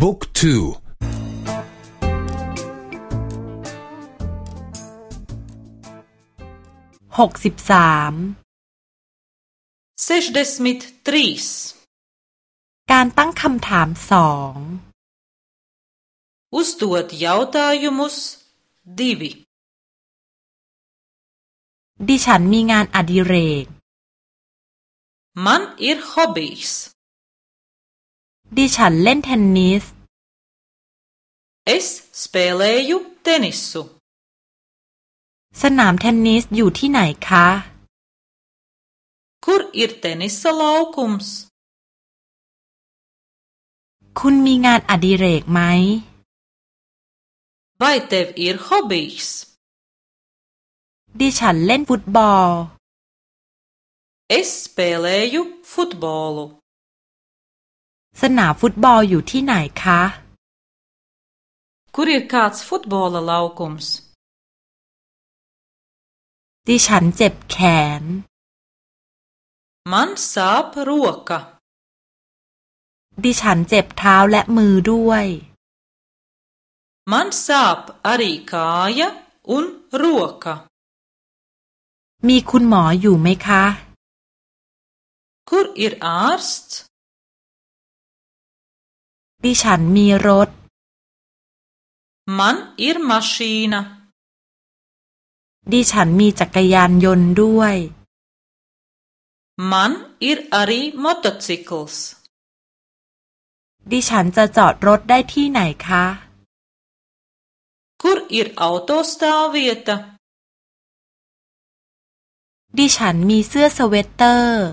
บุ๊กทูหกสิบสามเซชเดสมิททรีสการตั้งคำถามสอง uzdot jautājumus divi ดิฉันมีงานอดิเรก man ir hobijs ดิฉันเล่นเทนนิส es spēlēju tenisu สนามเทนนิสอยู่ที่ไหนคะ kur ir tenisa laukums คุณมีงานอดิเรกไหม vai tev ir hobijs ดิฉันเล่นฟุตบอล es spēlēju futbolu สนามฟุตบอลอยู่ที่ไหนคะ kur ir kāds futbola laukums ดิฉันเจ็บแขน man sāp roka ดิฉันเจ็บเท้าและมือด้วย man sāp arī kāja un roka มีคุณหมออยู่ไหมคะ kur ir ārsts ดิฉันมีรถ man ir mašīna ดิฉันมีจักรยานยนต์ด้วย man ir arī motocikls ดิฉันจะจอดรถได้ที่ไหนคะ kur ir autostāvvieta ดิฉันมีเสื้อสเวตเตอร์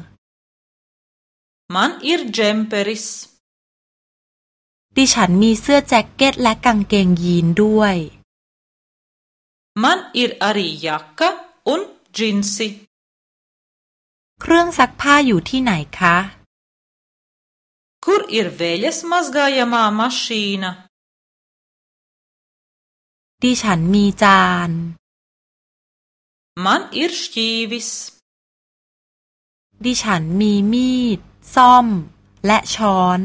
man ir džemperis ดิฉันมีเสื้อแจ็คเก็ตและกางเกงยีนด้วย man ir arī jaka un džinsi เครื่องซักผ้าอยู่ที่ไหนคะ kur ir veļas mazgājamā mašīna ดิฉันมีจาน man ir šķīvis ดิฉันมีมีด ซ่อม และช้อน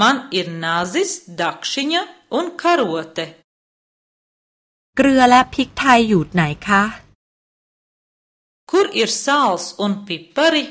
man ir nazis dakšiņa un karote เกลือและพริกไทยอยู่ไหนคะ kur ir sāls un pipari